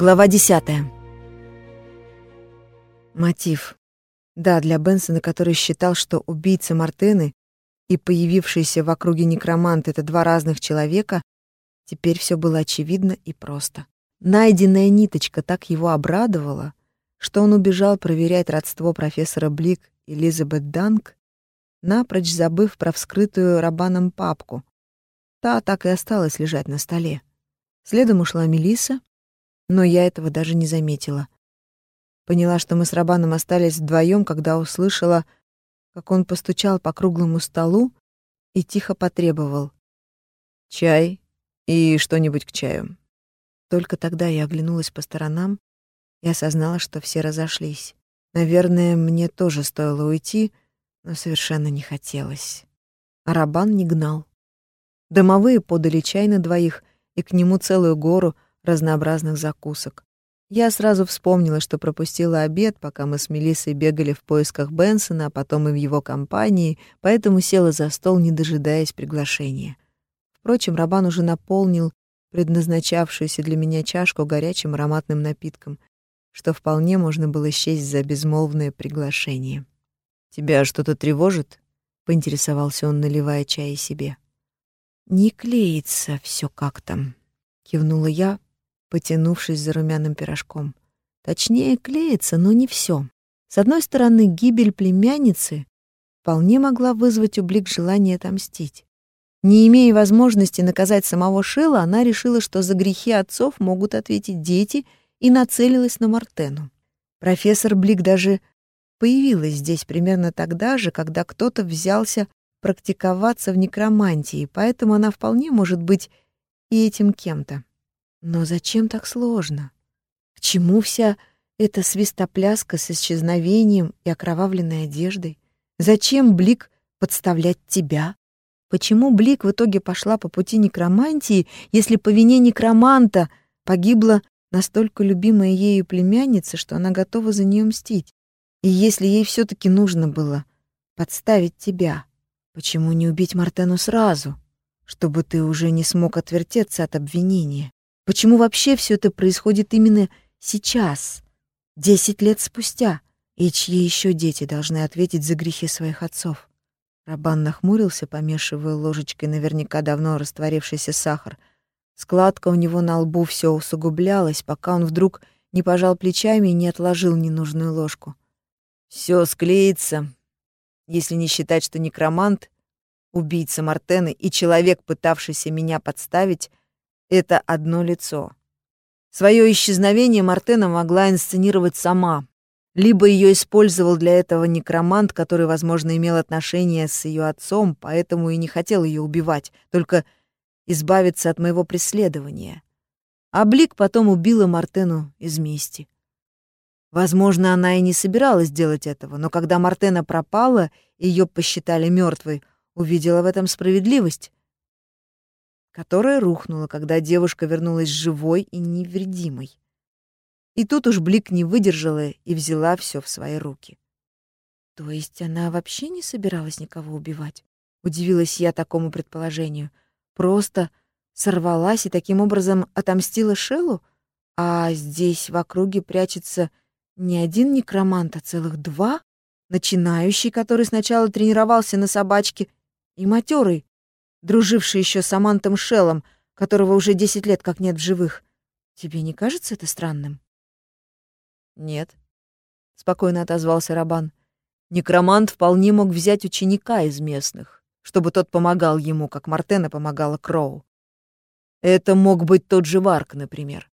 Глава 10. Мотив. Да, для Бенсона, который считал, что убийца Мартыны и появившийся в округе некромант — это два разных человека, теперь все было очевидно и просто. Найденная ниточка так его обрадовала, что он убежал проверять родство профессора Блик и Элизабет Данк, напрочь забыв про вскрытую Рабаном папку. Та так и осталась лежать на столе. Следом ушла Мелиса, но я этого даже не заметила. Поняла, что мы с Рабаном остались вдвоем, когда услышала, как он постучал по круглому столу и тихо потребовал. «Чай и что-нибудь к чаю». Только тогда я оглянулась по сторонам и осознала, что все разошлись. Наверное, мне тоже стоило уйти, но совершенно не хотелось. А Рабан не гнал. Домовые подали чай на двоих, и к нему целую гору — разнообразных закусок. Я сразу вспомнила, что пропустила обед, пока мы с Мелиссой бегали в поисках Бенсона, а потом и в его компании, поэтому села за стол, не дожидаясь приглашения. Впрочем, Рабан уже наполнил предназначавшуюся для меня чашку горячим ароматным напитком, что вполне можно было счесть за безмолвное приглашение. «Тебя что-то тревожит?» — поинтересовался он, наливая чай себе. «Не клеится все как-то», — кивнула я, потянувшись за румяным пирожком. Точнее, клеится, но не все. С одной стороны, гибель племянницы вполне могла вызвать у Блик желание отомстить. Не имея возможности наказать самого Шила, она решила, что за грехи отцов могут ответить дети, и нацелилась на Мартену. Профессор Блик даже появилась здесь примерно тогда же, когда кто-то взялся практиковаться в некромантии, поэтому она вполне может быть и этим кем-то. Но зачем так сложно? К чему вся эта свистопляска с исчезновением и окровавленной одеждой? Зачем Блик подставлять тебя? Почему Блик в итоге пошла по пути некромантии, если по вине некроманта погибла настолько любимая ею племянница, что она готова за нее мстить? И если ей все таки нужно было подставить тебя, почему не убить Мартену сразу, чтобы ты уже не смог отвертеться от обвинения? Почему вообще все это происходит именно сейчас, десять лет спустя? И чьи еще дети должны ответить за грехи своих отцов? Рабан нахмурился, помешивая ложечкой наверняка давно растворившийся сахар. Складка у него на лбу все усугублялась, пока он вдруг не пожал плечами и не отложил ненужную ложку. Все склеится, если не считать, что некромант, убийца Мартены и человек, пытавшийся меня подставить, это одно лицо. Свое исчезновение Мартена могла инсценировать сама. Либо ее использовал для этого некромант, который, возможно, имел отношение с ее отцом, поэтому и не хотел ее убивать, только избавиться от моего преследования. А Блик потом убила Мартену из мести. Возможно, она и не собиралась делать этого, но когда Мартена пропала, ее посчитали мертвой, увидела в этом справедливость которая рухнула, когда девушка вернулась живой и невредимой. И тут уж Блик не выдержала и взяла все в свои руки. То есть она вообще не собиралась никого убивать? Удивилась я такому предположению. Просто сорвалась и таким образом отомстила Шеллу? А здесь в округе прячется не один некромант, а целых два? Начинающий, который сначала тренировался на собачке, и матерый, друживший еще с Амантом Шеллом, которого уже десять лет как нет в живых. Тебе не кажется это странным? Нет, спокойно отозвался Рабан. Некромант вполне мог взять ученика из местных, чтобы тот помогал ему, как Мартена помогала Кроу. Это мог быть тот же Варк, например.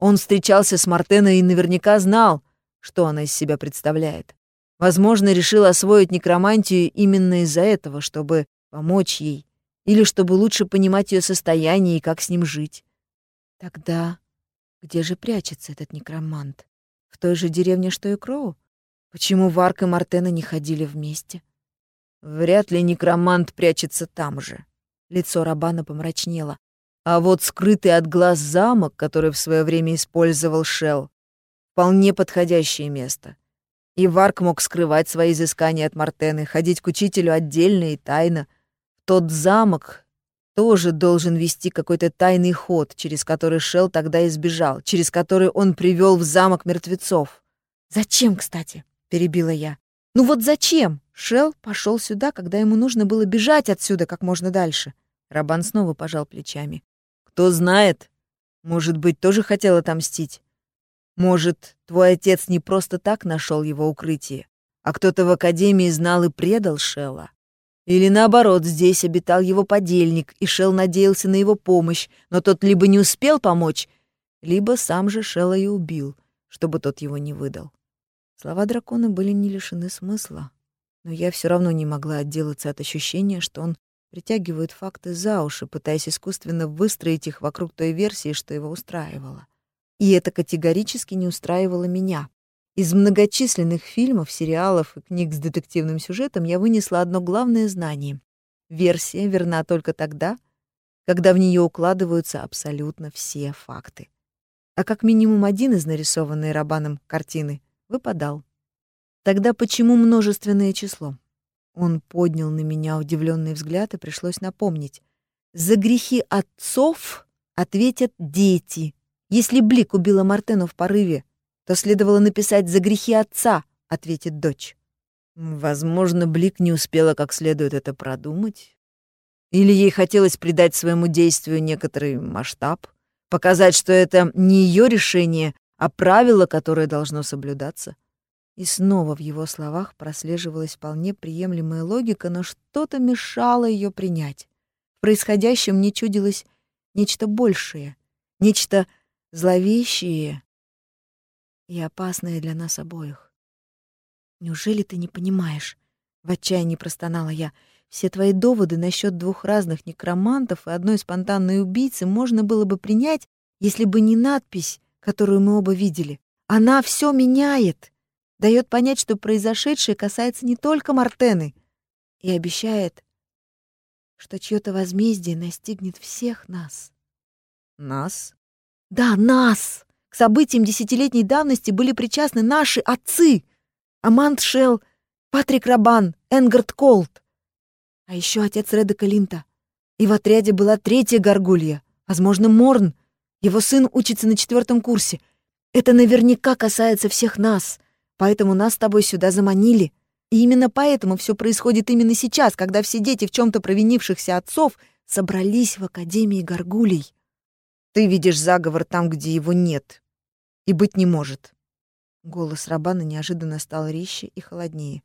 Он встречался с Мартеной и наверняка знал, что она из себя представляет. Возможно, решил освоить некромантию именно из-за этого, чтобы помочь ей или чтобы лучше понимать ее состояние и как с ним жить. Тогда где же прячется этот некромант? В той же деревне, что и Кроу? Почему Варк и Мартена не ходили вместе? Вряд ли некромант прячется там же. Лицо Рабана помрачнело. А вот скрытый от глаз замок, который в свое время использовал Шел, вполне подходящее место. И Варк мог скрывать свои изыскания от Мартены, ходить к учителю отдельно и тайно — тот замок тоже должен вести какой-то тайный ход, через который Шел тогда избежал, через который он привел в замок мертвецов. «Зачем, кстати?» — перебила я. «Ну вот зачем?» Шел пошел сюда, когда ему нужно было бежать отсюда как можно дальше. Рабан снова пожал плечами. «Кто знает? Может быть, тоже хотел отомстить? Может, твой отец не просто так нашел его укрытие, а кто-то в Академии знал и предал Шелла? Или наоборот, здесь обитал его подельник, и Шел надеялся на его помощь, но тот либо не успел помочь, либо сам же Шелла и убил, чтобы тот его не выдал. Слова дракона были не лишены смысла, но я все равно не могла отделаться от ощущения, что он притягивает факты за уши, пытаясь искусственно выстроить их вокруг той версии, что его устраивало. И это категорически не устраивало меня. Из многочисленных фильмов, сериалов и книг с детективным сюжетом я вынесла одно главное знание. Версия верна только тогда, когда в нее укладываются абсолютно все факты. А как минимум один из нарисованной Рабаном картины выпадал. Тогда почему множественное число? Он поднял на меня удивленный взгляд, и пришлось напомнить. За грехи отцов ответят дети. Если Блик убила Мартену в порыве, то следовало написать «за грехи отца», — ответит дочь. Возможно, Блик не успела как следует это продумать. Или ей хотелось придать своему действию некоторый масштаб, показать, что это не ее решение, а правило, которое должно соблюдаться. И снова в его словах прослеживалась вполне приемлемая логика, но что-то мешало ее принять. В происходящем мне чудилось нечто большее, нечто зловещее и опасное для нас обоих. «Неужели ты не понимаешь?» — в отчаянии простонала я. «Все твои доводы насчет двух разных некромантов и одной спонтанной убийцы можно было бы принять, если бы не надпись, которую мы оба видели. Она все меняет, дает понять, что произошедшее касается не только Мартены, и обещает, что чье-то возмездие настигнет всех нас». «Нас?» «Да, нас!» К событиям десятилетней давности были причастны наши отцы. Амант Шелл, Патрик Рабан, Энгард Колт. А еще отец Реда Калинта. И в отряде была третья горгулья, возможно, Морн. Его сын учится на четвертом курсе. Это наверняка касается всех нас, поэтому нас с тобой сюда заманили. И именно поэтому все происходит именно сейчас, когда все дети в чем то провинившихся отцов собрались в Академии Горгулей. Ты видишь заговор там, где его нет, и быть не может. Голос Рабана неожиданно стал резче и холоднее.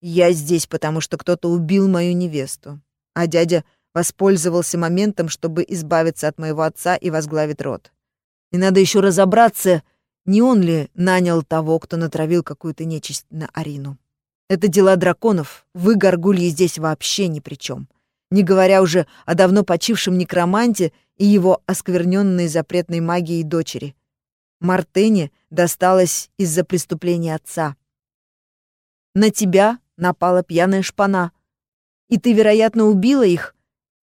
Я здесь, потому что кто-то убил мою невесту, а дядя воспользовался моментом, чтобы избавиться от моего отца и возглавить род. И надо еще разобраться, не он ли нанял того, кто натравил какую-то нечисть на Арину. Это дела драконов, вы, горгульи, здесь вообще ни при чем. Не говоря уже о давно почившем некроманте и его оскверненной запретной магией дочери — Мартене досталось из-за преступления отца. На тебя напала пьяная шпана, и ты, вероятно, убила их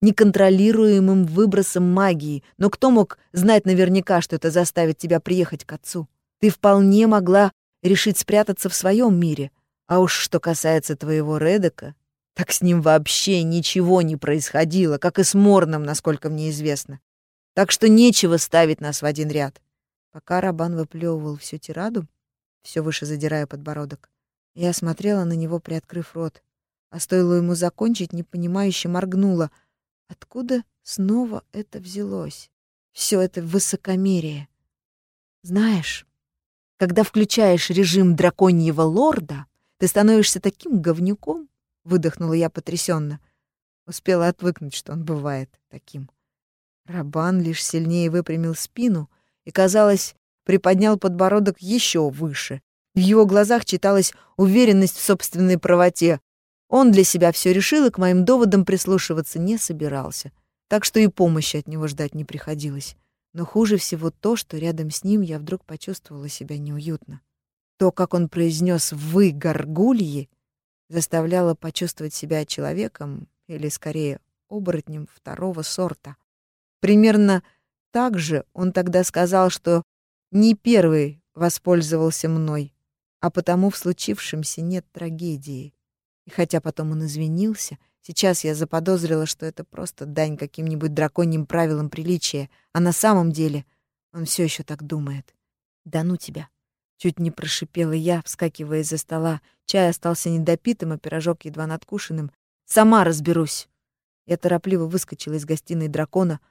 неконтролируемым выбросом магии, но кто мог знать наверняка, что это заставит тебя приехать к отцу? Ты вполне могла решить спрятаться в своем мире, а уж что касается твоего Редека, так с ним вообще ничего не происходило, как и с Морном, насколько мне известно. Так что нечего ставить нас в один ряд. Пока Рабан выплевывал всю тираду, все выше задирая подбородок, я смотрела на него, приоткрыв рот. А стоило ему закончить, непонимающе моргнула. Откуда снова это взялось? Все это высокомерие. Знаешь, когда включаешь режим драконьего лорда, ты становишься таким говнюком, выдохнула я потрясенно. Успела отвыкнуть, что он бывает таким. Рабан лишь сильнее выпрямил спину — и, казалось, приподнял подбородок еще выше. В его глазах читалась уверенность в собственной правоте. Он для себя все решил и к моим доводам прислушиваться не собирался, так что и помощи от него ждать не приходилось. Но хуже всего то, что рядом с ним я вдруг почувствовала себя неуютно. То, как он произнес «вы, горгульи», заставляло почувствовать себя человеком, или скорее оборотнем второго сорта. Примерно также он тогда сказал, что не первый воспользовался мной, а потому в случившемся нет трагедии. И хотя потом он извинился, Сейчас я заподозрила, что это просто дань каким-нибудь драконьим правилам приличия, а на самом деле он все еще так думает. «Да ну тебя!» Чуть не прошипела я, вскакивая из-за стола. Чай остался недопитым, а пирожок едва надкушенным. «Сама разберусь!» Я торопливо выскочила из гостиной дракона,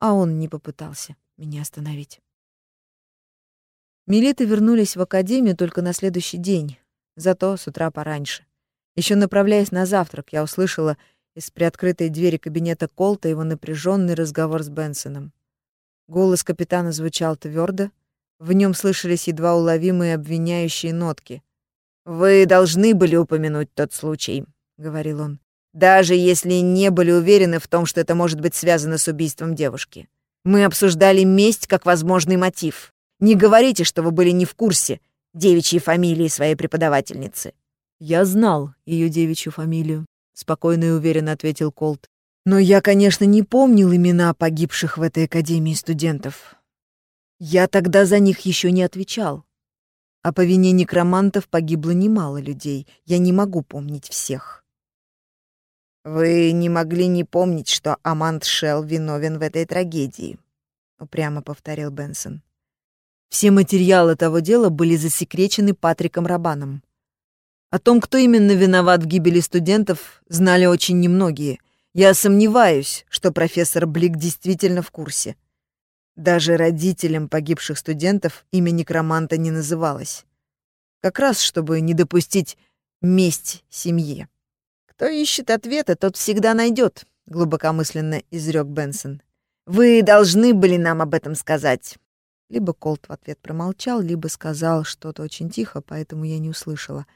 а он не попытался меня остановить. Милиты вернулись в академию только на следующий день, зато с утра пораньше. Еще направляясь на завтрак, я услышала из приоткрытой двери кабинета Колта его напряженный разговор с Бенсоном. Голос капитана звучал твердо, в нем слышались едва уловимые обвиняющие нотки. «Вы должны были упомянуть тот случай», — говорил он, «даже если не были уверены в том, что это может быть связано с убийством девушки. Мы обсуждали месть как возможный мотив. Не говорите, что вы были не в курсе девичьей фамилии своей преподавательницы». «Я знал ее девичью фамилию», — спокойно и уверенно ответил Колт. «Но я, конечно, не помнил имена погибших в этой академии студентов. Я тогда за них еще не отвечал. А по вине некромантов погибло немало людей. Я не могу помнить всех». «Вы не могли не помнить, что Амант Шелл виновен в этой трагедии», — упрямо повторил Бенсон. Все материалы того дела были засекречены Патриком Рабаном. О том, кто именно виноват в гибели студентов, знали очень немногие. Я сомневаюсь, что профессор Блик действительно в курсе. Даже родителям погибших студентов имя некроманта не называлось. Как раз, чтобы не допустить месть семье. «Кто ищет ответа, тот всегда найдет», — глубокомысленно изрек Бенсон. «Вы должны были нам об этом сказать. Либо Колт в ответ промолчал, либо сказал что-то очень тихо, поэтому я не услышала.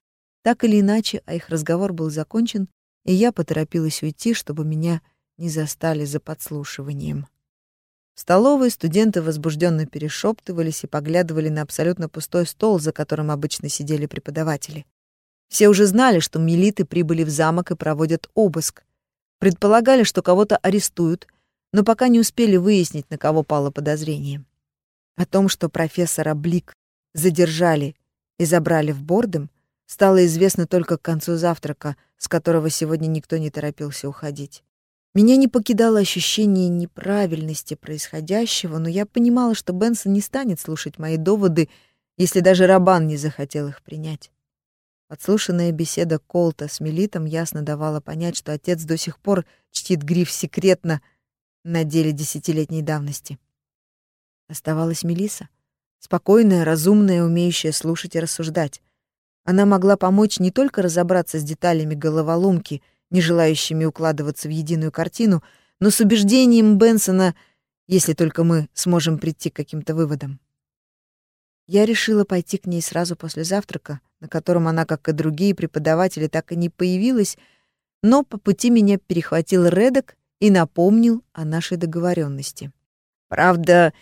Так или иначе, а их разговор был закончен, и я поторопилась уйти, чтобы меня не застали за подслушиванием. В столовой студенты возбужденно перешептывались и поглядывали на абсолютно пустой стол, за которым обычно сидели преподаватели. Все уже знали, что милиты прибыли в замок и проводят обыск. Предполагали, что кого-то арестуют, но пока не успели выяснить, на кого пало подозрение. О том, что профессора Блик задержали и забрали в Бордем, стало известно только к концу завтрака, с которого сегодня никто не торопился уходить. Меня не покидало ощущение неправильности происходящего, но я понимала, что Бенсон не станет слушать мои доводы, если даже Рабан не захотел их принять. Подслушанная беседа Колта с Мелитом ясно давала понять, что отец до сих пор чтит гриф секретно на деле десятилетней давности. Оставалась Мелиса, спокойная, разумная, умеющая слушать и рассуждать. Она могла помочь не только разобраться с деталями головоломки, не желающими укладываться в единую картину, но с убеждением Бенсона, если только мы сможем прийти к каким-то выводам. Я решила пойти к ней сразу после завтрака, на котором она, как и другие преподаватели, так и не появилась, но по пути меня перехватил Редок и напомнил о нашей договоренности. Правда,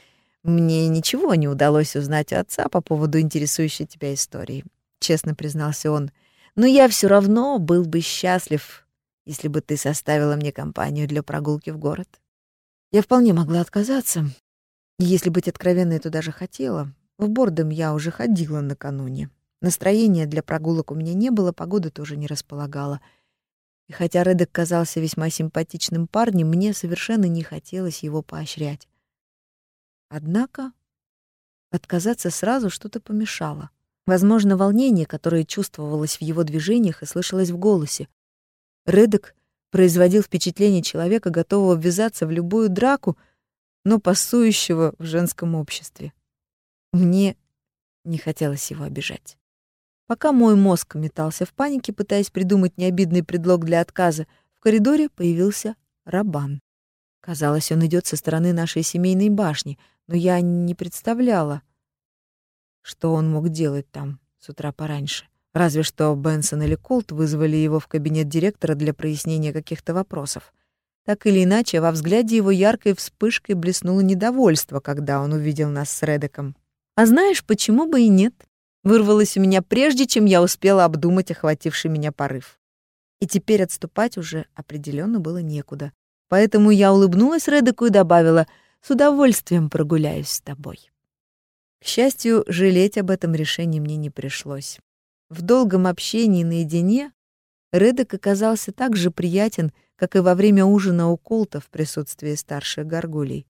мне ничего не удалось узнать отца по поводу интересующей тебя истории, честно признался он. Но я все равно был бы счастлив, если бы ты составила мне компанию для прогулки в город. Я вполне могла отказаться. Если быть откровенной, то даже хотела. В Бордом я уже ходила накануне. Настроения для прогулок у меня не было, погода тоже не располагала. И хотя Редек казался весьма симпатичным парнем, мне совершенно не хотелось его поощрять. Однако отказаться сразу что-то помешало. Возможно, волнение, которое чувствовалось в его движениях и слышалось в голосе. Редек производил впечатление человека, готового ввязаться в любую драку, но пасующего в женском обществе. Мне не хотелось его обижать. Пока мой мозг метался в панике, пытаясь придумать необидный предлог для отказа, в коридоре появился Рабан. Казалось, он идет со стороны нашей семейной башни, но я не представляла, что он мог делать там с утра пораньше. Разве что Бенсон или Колт вызвали его в кабинет директора для прояснения каких-то вопросов. Так или иначе, во взгляде его яркой вспышкой блеснуло недовольство, когда он увидел нас с Редеком. «А знаешь, почему бы и нет?» Вырвалось у меня прежде, чем я успела обдумать охвативший меня порыв. И теперь отступать уже определенно было некуда. Поэтому я улыбнулась Редеку и добавила «С удовольствием прогуляюсь с тобой». К счастью, жалеть об этом решении мне не пришлось. В долгом общении наедине Редек оказался так же приятен, как и во время ужина у Колта в присутствии старших горгулей.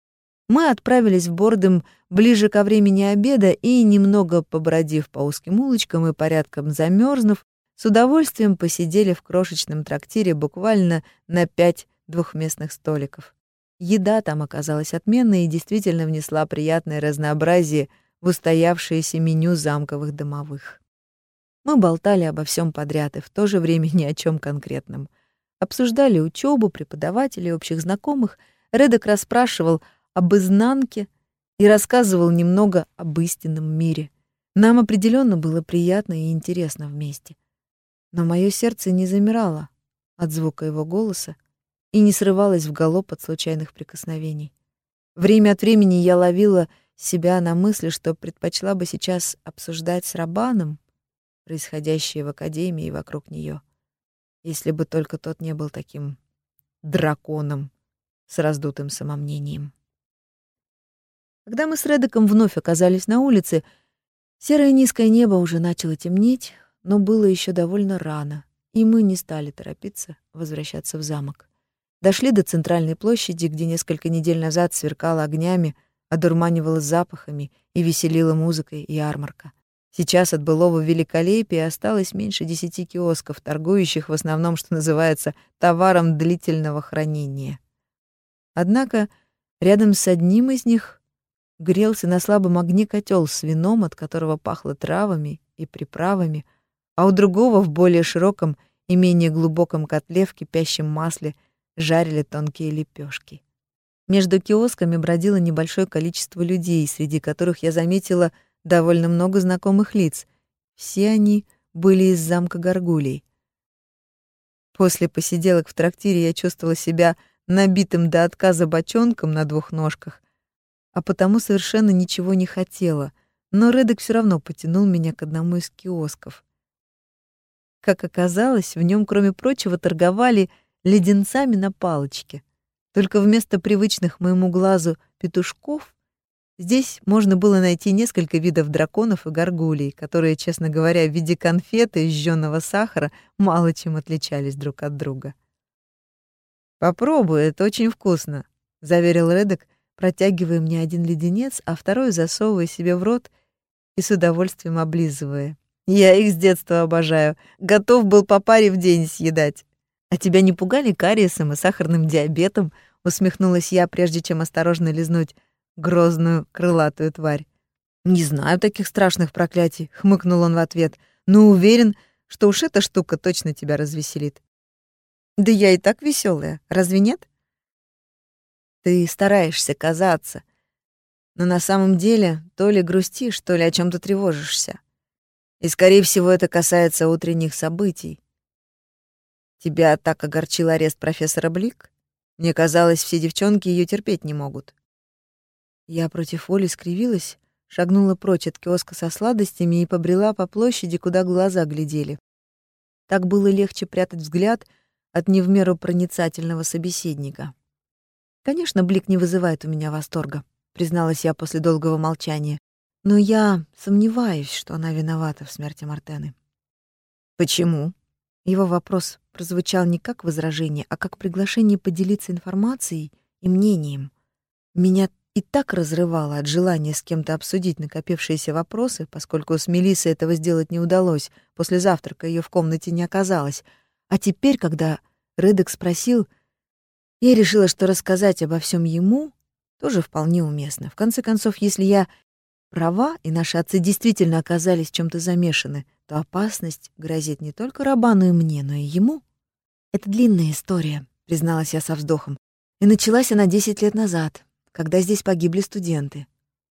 Мы отправились в Бордем ближе ко времени обеда и, немного побродив по узким улочкам и порядком замерзнув, с удовольствием посидели в крошечном трактире буквально на пять двухместных столиков. Еда там оказалась отменной и действительно внесла приятное разнообразие в устоявшееся меню замковых домовых. Мы болтали обо всем подряд и в то же время ни о чем конкретном. Обсуждали учебу, преподавателей, общих знакомых. Редок расспрашивал об изнанке и рассказывал немного об истинном мире. Нам определенно было приятно и интересно вместе. Но мое сердце не замирало от звука его голоса и не срывалось в галоп от случайных прикосновений. Время от времени я ловила себя на мысли, что предпочла бы сейчас обсуждать с Рабаном происходящее в академии и вокруг нее, если бы только тот не был таким драконом с раздутым самомнением. Когда мы с Редеком вновь оказались на улице, серое низкое небо уже начало темнеть, но было еще довольно рано, и мы не стали торопиться возвращаться в замок. Дошли до центральной площади, где несколько недель назад сверкала огнями, одурманивала запахами и веселила музыкой ярмарка. Сейчас от былого великолепия осталось меньше десяти киосков, торгующих в основном, что называется, товаром длительного хранения. Однако рядом с одним из них грелся на слабом огне котел с вином, от которого пахло травами и приправами, а у другого в более широком и менее глубоком котле в кипящем масле жарили тонкие лепешки. Между киосками бродило небольшое количество людей, среди которых я заметила довольно много знакомых лиц. Все они были из замка Горгулей. После посиделок в трактире я чувствовала себя набитым до отказа бочонком на двух ножках, а потому совершенно ничего не хотела, но Редек все равно потянул меня к одному из киосков. Как оказалось, в нем, кроме прочего, торговали леденцами на палочке. Только вместо привычных моему глазу петушков здесь можно было найти несколько видов драконов и горгулей, которые, честно говоря, в виде конфеты из жжёного сахара мало чем отличались друг от друга. «Попробуй, это очень вкусно», — заверил Редек, протягивая мне один леденец, а второй засовывая себе в рот и с удовольствием облизывая. Я их с детства обожаю. Готов был по паре в день съедать. А тебя не пугали кариесом и сахарным диабетом? Усмехнулась я, прежде чем осторожно лизнуть грозную крылатую тварь. Не знаю таких страшных проклятий, хмыкнул он в ответ, но уверен, что уж эта штука точно тебя развеселит. Да я и так веселая, разве нет? Ты стараешься казаться, но на самом деле то ли грустишь, то ли о чем то тревожишься. И, скорее всего, это касается утренних событий. Тебя так огорчил арест профессора Блик? Мне казалось, все девчонки ее терпеть не могут. Я против воли скривилась, шагнула прочь от киоска со сладостями и побрела по площади, куда глаза глядели. Так было легче прятать взгляд от не в меру проницательного собеседника. Конечно, Блик не вызывает у меня восторга, призналась я после долгого молчания. Но я сомневаюсь, что она виновата в смерти Мартены. Почему? Его вопрос прозвучал не как возражение, а как приглашение поделиться информацией и мнением. Меня и так разрывало от желания с кем-то обсудить накопившиеся вопросы, поскольку с Мелиссой этого сделать не удалось, после завтрака ее в комнате не оказалось. А теперь, когда Редек спросил, я решила, что рассказать обо всем ему тоже вполне уместно. В конце концов, если я права, и наши отцы действительно оказались в чем-то замешаны, то опасность грозит не только Рабану и мне, но и ему. Это длинная история, призналась я со вздохом. И началась она десять лет назад, когда здесь погибли студенты.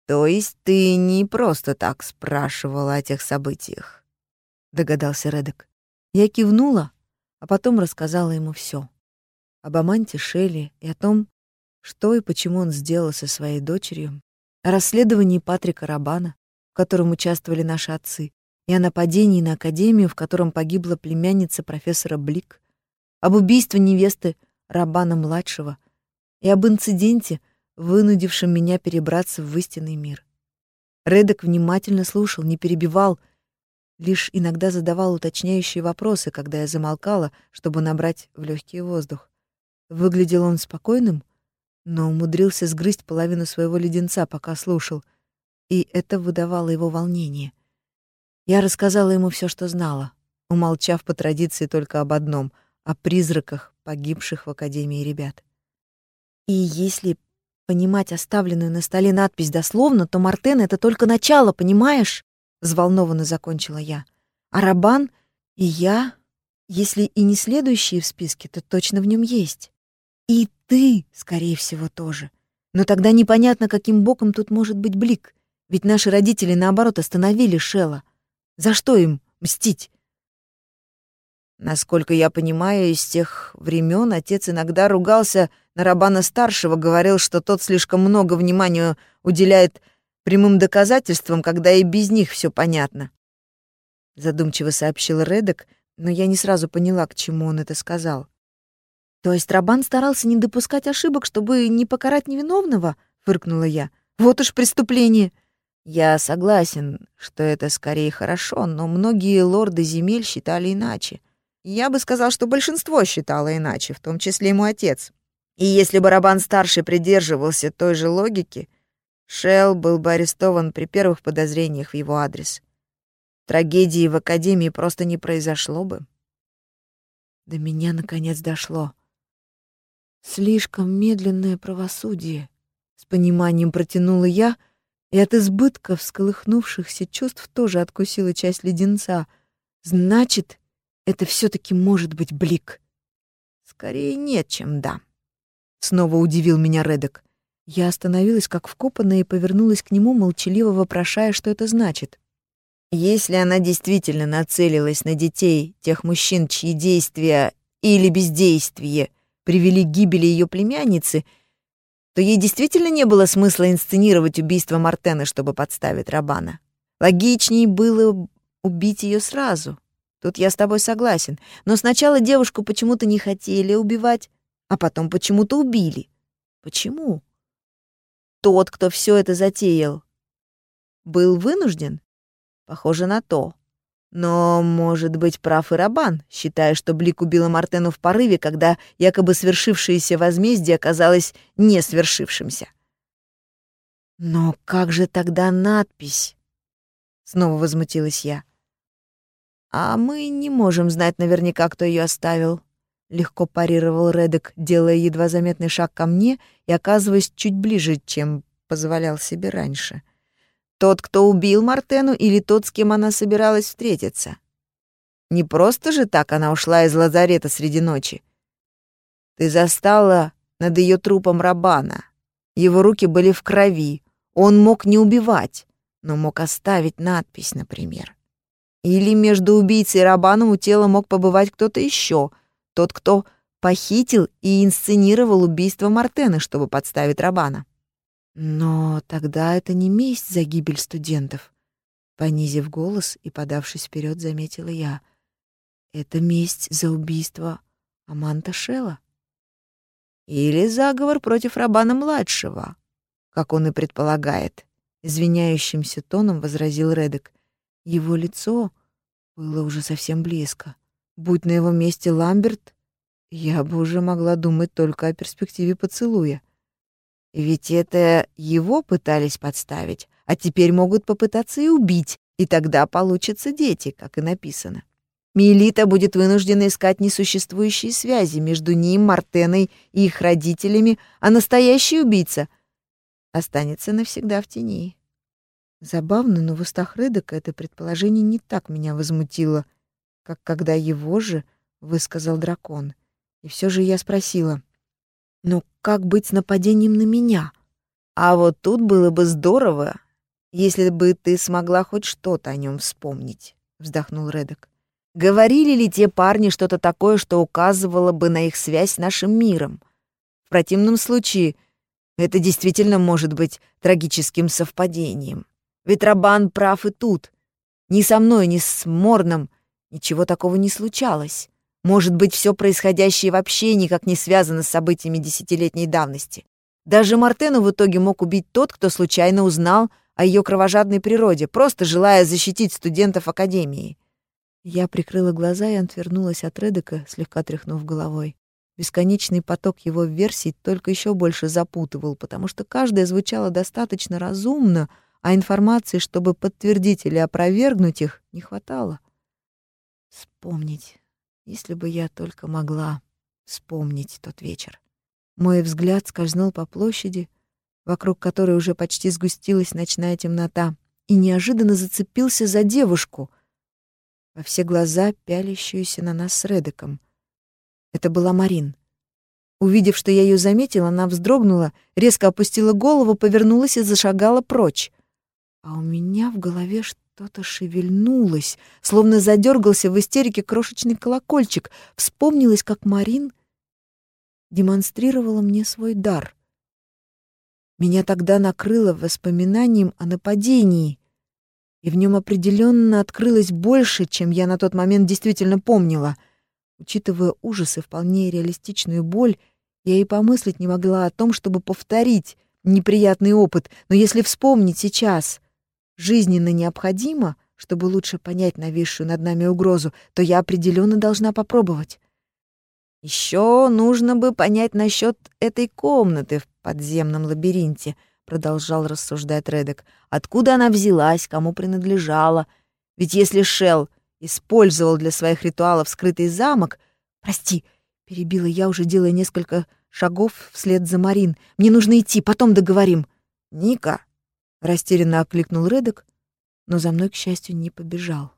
То есть ты не просто так спрашивала о тех событиях, догадался Редек. Я кивнула, а потом рассказала ему все об Аманте Шелли и о том, что и почему он сделал со своей дочерью, о расследовании Патрика Рабана, в котором участвовали наши отцы, и о нападении на академию, в котором погибла племянница профессора Блик, об убийстве невесты Рабана-младшего и об инциденте, вынудившем меня перебраться в истинный мир. Редек внимательно слушал, не перебивал, лишь иногда задавал уточняющие вопросы, когда я замолкала, чтобы набрать в легкий воздух. Выглядел он спокойным, но умудрился сгрызть половину своего леденца, пока слушал, и это выдавало его волнение. Я рассказала ему все, что знала, умолчав по традиции только об одном — о призраках, погибших в Академии ребят. И если понимать оставленную на столе надпись дословно, то Мартен — это только начало, понимаешь? Взволнованно закончила я. А Рабан и я, если и не следующие в списке, то точно в нем есть. И ты, скорее всего, тоже. Но тогда непонятно, каким боком тут может быть Блик. Ведь наши родители, наоборот, остановили Шела. За что им мстить? Насколько я понимаю, из тех времен отец иногда ругался на Рабана-старшего, говорил, что тот слишком много внимания уделяет прямым доказательствам, когда и без них все понятно. Задумчиво сообщил Редек, но я не сразу поняла, к чему он это сказал. То есть Рабан старался не допускать ошибок, чтобы не покарать невиновного? Фыркнула я. Вот уж преступление. Я согласен, что это скорее хорошо, но многие лорды земель считали иначе. Я бы сказал, что большинство считало иначе, в том числе и мой отец. И если Барабан-старший придерживался той же логики, Шелл был бы арестован при первых подозрениях в его адрес. Трагедии в Академии просто не произошло бы. До меня наконец дошло. Слишком медленное правосудие. С пониманием протянула я — и от избытка всколыхнувшихся чувств тоже откусила часть леденца. Значит, это все таки может быть блик. Скорее нет, чем да. Снова удивил меня Редек. Я остановилась как вкопанная и повернулась к нему, молчаливо вопрошая, что это значит. Если она действительно нацелилась на детей, тех мужчин, чьи действия или бездействие привели к гибели ее племянницы — то ей действительно не было смысла инсценировать убийство Мартены, чтобы подставить Рабана. Логичнее было убить ее сразу. Тут я с тобой согласен. Но сначала девушку почему-то не хотели убивать, а потом почему-то убили. Почему? Тот, кто все это затеял, был вынужден? Похоже на то. Но, может быть, прав и Рабан, считая, что Блик убила Мартену в порыве, когда якобы свершившееся возмездие оказалось не свершившимся. «Но как же тогда надпись?» Снова возмутилась я. «А мы не можем знать наверняка, кто ее оставил», — легко парировал Редек, делая едва заметный шаг ко мне и оказываясь чуть ближе, чем позволял себе раньше. Тот, кто убил Мартену, или тот, с кем она собиралась встретиться? Не просто же так она ушла из лазарета среди ночи. Ты застала над ее трупом Рабана. Его руки были в крови. Он мог не убивать, но мог оставить надпись, например. Или между убийцей и Рабаном у тела мог побывать кто-то еще, тот, кто похитил и инсценировал убийство Мартены, чтобы подставить Рабана. Но тогда это не месть за гибель студентов. Понизив голос и подавшись вперед, заметила я. Это месть за убийство Аманта Шелла. Или заговор против Рабана-младшего, как он и предполагает. Извиняющимся тоном возразил Редек. Его лицо было уже совсем близко. Будь на его месте Ламберт, я бы уже могла думать только о перспективе поцелуя. Ведь это его пытались подставить, а теперь могут попытаться и убить, и тогда получатся дети, как и написано. Милита будет вынуждена искать несуществующие связи между ним, Мартеной и их родителями, а настоящий убийца останется навсегда в тени. Забавно, но в устах Рыдока это предположение не так меня возмутило, как когда его же высказал дракон. И все же я спросила — но как быть с нападением на меня? А вот тут было бы здорово, если бы ты смогла хоть что-то о нем вспомнить, вздохнул Редек. Говорили ли те парни что-то такое, что указывало бы на их связь с нашим миром? В противном случае это действительно может быть трагическим совпадением. Ведь Рабан прав и тут. Ни со мной, ни с Морном ничего такого не случалось. Может быть, все происходящее вообще никак не связано с событиями десятилетней давности. Даже Мартену в итоге мог убить тот, кто случайно узнал о ее кровожадной природе, просто желая защитить студентов Академии. Я прикрыла глаза и отвернулась от Редека, слегка тряхнув головой. Бесконечный поток его версий только еще больше запутывал, потому что каждая звучала достаточно разумно, а информации, чтобы подтвердить или опровергнуть их, не хватало. Вспомнить, если бы я только могла вспомнить тот вечер. Мой взгляд скользнул по площади, вокруг которой уже почти сгустилась ночная темнота, и неожиданно зацепился за девушку, во все глаза пялящуюся на нас с Редеком. Это была Марин. Увидев, что я ее заметила, она вздрогнула, резко опустила голову, повернулась и зашагала прочь. А у меня в голове что-то шевельнулось, словно задергался в истерике крошечный колокольчик. Вспомнилось, как Марин демонстрировала мне свой дар. Меня тогда накрыло воспоминанием о нападении, и в нем определенно открылось больше, чем я на тот момент действительно помнила. Учитывая ужасы, вполне реалистичную боль, я и помыслить не могла о том, чтобы повторить неприятный опыт, но если вспомнить сейчас, жизненно необходимо, чтобы лучше понять нависшую над нами угрозу, то я определенно должна попробовать. Еще нужно бы понять насчет этой комнаты в подземном лабиринте, продолжал рассуждать Редек. Откуда она взялась, кому принадлежала? Ведь если Шел использовал для своих ритуалов скрытый замок, прости, перебила я, уже делая несколько шагов вслед за Марин. Мне нужно идти, потом договорим. Ника, растерянно окликнул Редек, но за мной, к счастью, не побежал.